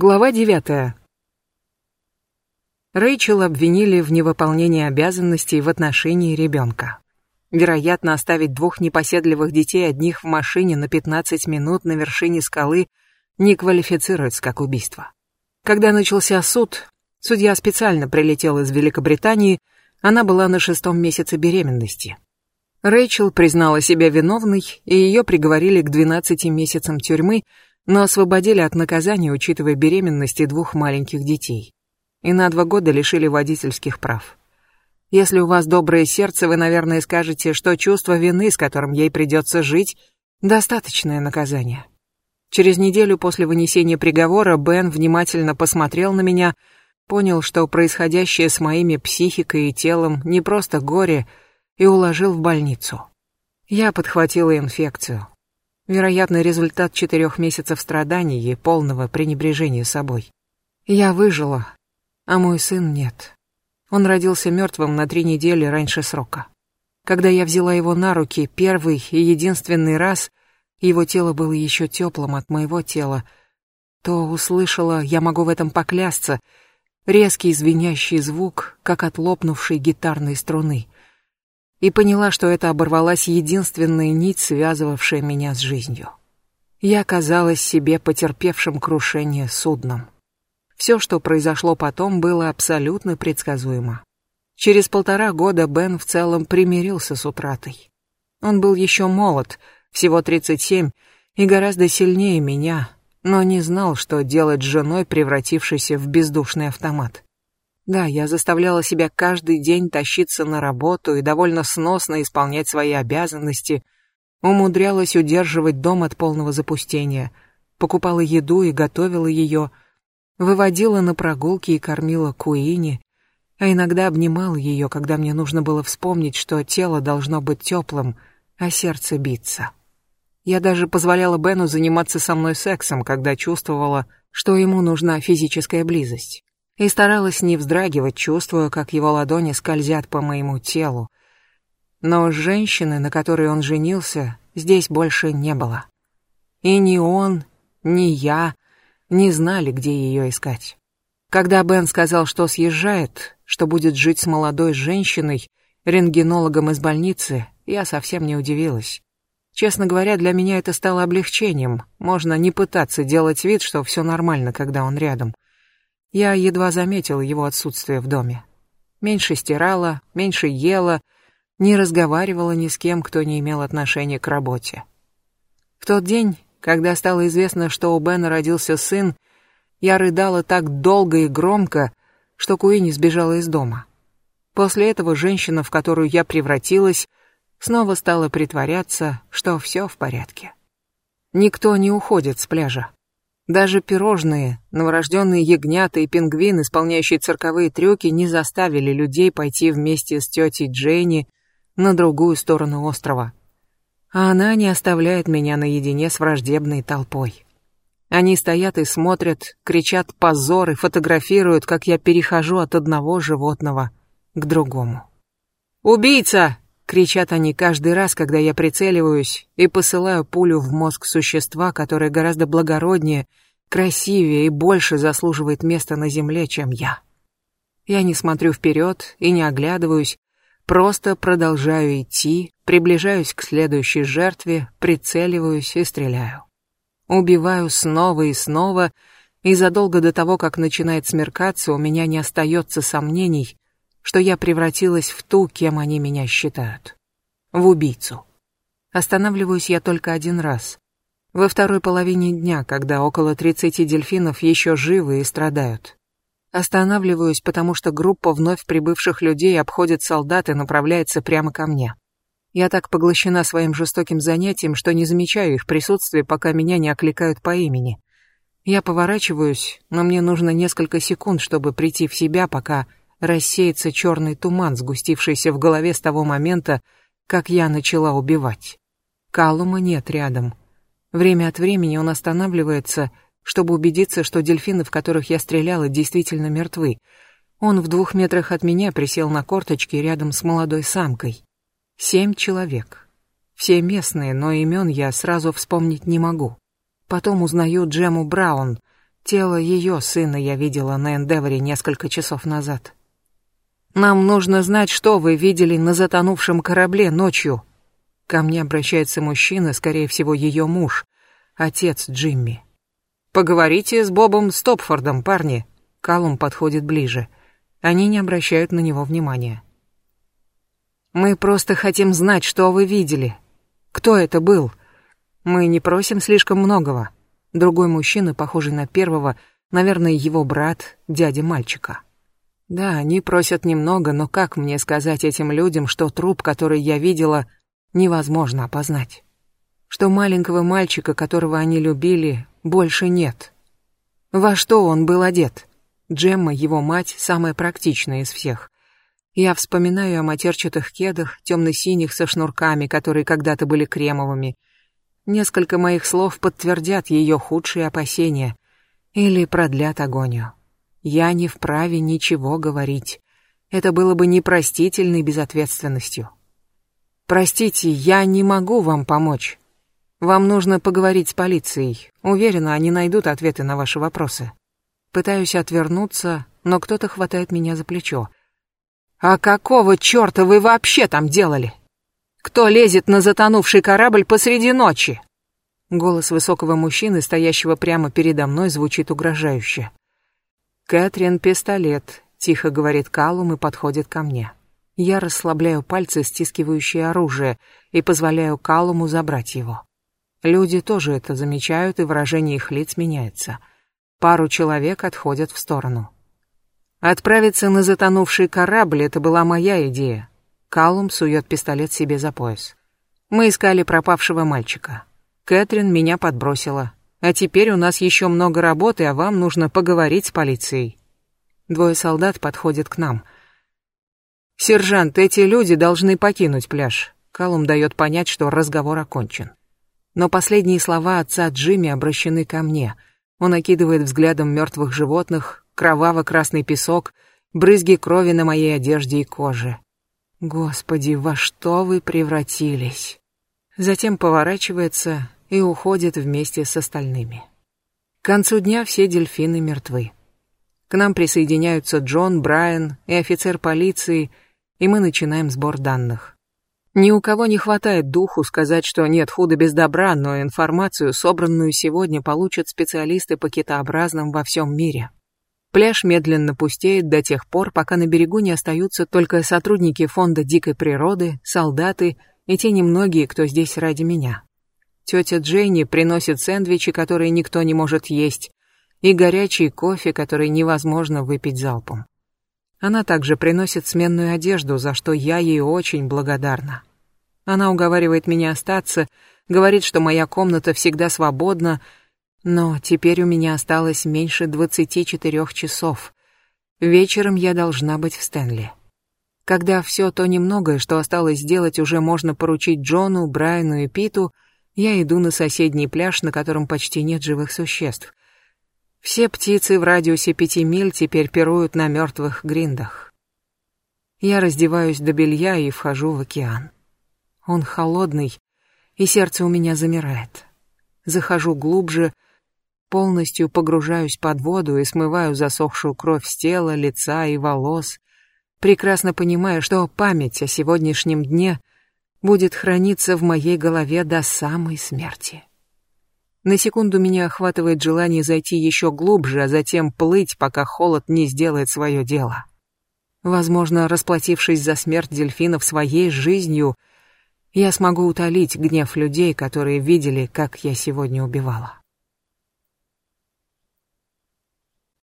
Глава девятая. Рэйчел обвинили в невыполнении обязанностей в отношении ребенка. Вероятно, оставить двух непоседливых детей одних в машине на 15 минут на вершине скалы не квалифицируется как убийство. Когда начался суд, судья специально прилетел из Великобритании, она была на шестом месяце беременности. Рэйчел признала себя виновной, и ее приговорили к 12 месяцам тюрьмы, но освободили от наказания, учитывая беременность и двух маленьких детей. И на два года лишили водительских прав. Если у вас доброе сердце, вы, наверное, скажете, что чувство вины, с которым ей придется жить, достаточное наказание. Через неделю после вынесения приговора Бен внимательно посмотрел на меня, понял, что происходящее с моими психикой и телом не просто горе, и уложил в больницу. Я подхватила инфекцию. Вероятно, результат четырех месяцев страданий и полного пренебрежения собой. Я выжила, а мой сын нет. Он родился мертвым на три недели раньше срока. Когда я взяла его на руки первый и единственный раз, его тело было еще теплым от моего тела, то услышала, я могу в этом поклясться, резкий звенящий звук, как от лопнувшей гитарной струны — и поняла, что это оборвалась единственная нить, связывавшая меня с жизнью. Я казалась себе потерпевшим крушение судном. Все, что произошло потом, было абсолютно предсказуемо. Через полтора года Бен в целом примирился с утратой. Он был еще молод, всего 37, и гораздо сильнее меня, но не знал, что делать с женой, превратившейся в бездушный автомат. Да, я заставляла себя каждый день тащиться на работу и довольно сносно исполнять свои обязанности, умудрялась удерживать дом от полного запустения, покупала еду и готовила ее, выводила на прогулки и кормила Куини, а иногда обнимала ее, когда мне нужно было вспомнить, что тело должно быть теплым, а сердце биться. Я даже позволяла Бену заниматься со мной сексом, когда чувствовала, что ему нужна физическая близость и старалась не вздрагивать, чувствуя, как его ладони скользят по моему телу. Но женщины, на которой он женился, здесь больше не было. И ни он, ни я не знали, где ее искать. Когда Бен сказал, что съезжает, что будет жить с молодой женщиной, рентгенологом из больницы, я совсем не удивилась. Честно говоря, для меня это стало облегчением. Можно не пытаться делать вид, что все нормально, когда он рядом. Я едва заметила его отсутствие в доме. Меньше стирала, меньше ела, не разговаривала ни с кем, кто не имел отношения к работе. В тот день, когда стало известно, что у Бена родился сын, я рыдала так долго и громко, что Куини сбежала из дома. После этого женщина, в которую я превратилась, снова стала притворяться, что все в порядке. Никто не уходит с пляжа. Даже пирожные, новорожденные ягнята и пингвин, исполняющие цирковые трюки, не заставили людей пойти вместе с тетей Дженни на другую сторону острова. А она не оставляет меня наедине с враждебной толпой. Они стоят и смотрят, кричат позор и фотографируют, как я перехожу от одного животного к другому. «Убийца!» — кричат они каждый раз, когда я прицеливаюсь и посылаю пулю в мозг существа, которое гораздо благороднее красивее и больше заслуживает места на земле, чем я. Я не смотрю вперед и не оглядываюсь, просто продолжаю идти, приближаюсь к следующей жертве, прицеливаюсь и стреляю. Убиваю снова и снова, и задолго до того, как начинает смеркаться, у меня не остается сомнений, что я превратилась в ту, кем они меня считают. В убийцу. Останавливаюсь я только один раз. Во второй половине дня, когда около 30 дельфинов еще живы и страдают. Останавливаюсь, потому что группа вновь прибывших людей обходит солдат и направляется прямо ко мне. Я так поглощена своим жестоким занятием, что не замечаю их присутствия, пока меня не окликают по имени. Я поворачиваюсь, но мне нужно несколько секунд, чтобы прийти в себя, пока рассеется черный туман, сгустившийся в голове с того момента, как я начала убивать. Калума нет рядом. Время от времени он останавливается, чтобы убедиться, что дельфины, в которых я стреляла, действительно мертвы. Он в двух метрах от меня присел на корточки рядом с молодой самкой. Семь человек. Все местные, но имен я сразу вспомнить не могу. Потом узнаю Джему Браун, Тело ее сына я видела на Эндеворе несколько часов назад. Нам нужно знать, что вы видели на затонувшем корабле ночью. Ко мне обращается мужчина, скорее всего, ее муж, отец Джимми. Поговорите с Бобом Стопфордом, парни. Калум подходит ближе. Они не обращают на него внимания. Мы просто хотим знать, что вы видели. Кто это был? Мы не просим слишком многого. Другой мужчина, похожий на первого, наверное, его брат, дядя мальчика. Да, они просят немного, но как мне сказать этим людям, что труп, который я видела, невозможно опознать? Что маленького мальчика, которого они любили, больше нет? Во что он был одет? Джемма, его мать, самая практичная из всех. Я вспоминаю о матерчатых кедах, темно-синих со шнурками, которые когда-то были кремовыми, Несколько моих слов подтвердят ее худшие опасения или продлят агонию. Я не вправе ничего говорить. Это было бы непростительной безответственностью. Простите, я не могу вам помочь. Вам нужно поговорить с полицией. Уверена, они найдут ответы на ваши вопросы. Пытаюсь отвернуться, но кто-то хватает меня за плечо. А какого черта вы вообще там делали? Кто лезет на затонувший корабль посреди ночи? Голос высокого мужчины, стоящего прямо передо мной, звучит угрожающе. «Кэтрин, пистолет», — тихо говорит Калум и подходит ко мне. Я расслабляю пальцы, стискивающие оружие, и позволяю Калуму забрать его. Люди тоже это замечают, и выражение их лиц меняется. Пару человек отходят в сторону. Отправиться на затонувший корабль — это была моя идея. Калум сует пистолет себе за пояс. Мы искали пропавшего мальчика. Кэтрин меня подбросила. А теперь у нас еще много работы, а вам нужно поговорить с полицией. Двое солдат подходят к нам. «Сержант, эти люди должны покинуть пляж». Калум дает понять, что разговор окончен. Но последние слова отца Джимми обращены ко мне. Он окидывает взглядом мертвых животных, кроваво-красный песок, брызги крови на моей одежде и коже. Господи, во что вы превратились? Затем поворачивается и уходит вместе с остальными. К концу дня все дельфины мертвы. К нам присоединяются Джон, Брайан и офицер полиции, и мы начинаем сбор данных. Ни у кого не хватает духу сказать, что нет худа без добра, но информацию, собранную сегодня, получат специалисты по китообразным во всем мире. Пляж медленно пустеет до тех пор, пока на берегу не остаются только сотрудники фонда дикой природы, солдаты и те немногие, кто здесь ради меня. Тетя Дженни приносит сэндвичи, которые никто не может есть, и горячий кофе, который невозможно выпить залпом. Она также приносит сменную одежду, за что я ей очень благодарна. Она уговаривает меня остаться, говорит, что моя комната всегда свободна, но теперь у меня осталось меньше 24 часов. Вечером я должна быть в Стэнли. Когда все то немногое, что осталось сделать, уже можно поручить Джону, Брайану и Питу — я иду на соседний пляж, на котором почти нет живых существ. Все птицы в радиусе пяти миль теперь пируют на мертвых гриндах. Я раздеваюсь до белья и вхожу в океан. Он холодный, и сердце у меня замирает. Захожу глубже, полностью погружаюсь под воду и смываю засохшую кровь с тела, лица и волос, прекрасно понимая, что память о сегодняшнем дне будет храниться в моей голове до самой смерти. На секунду меня охватывает желание зайти еще глубже, а затем плыть, пока холод не сделает свое дело. Возможно, расплатившись за смерть дельфинов своей жизнью, я смогу утолить гнев людей, которые видели, как я сегодня убивала.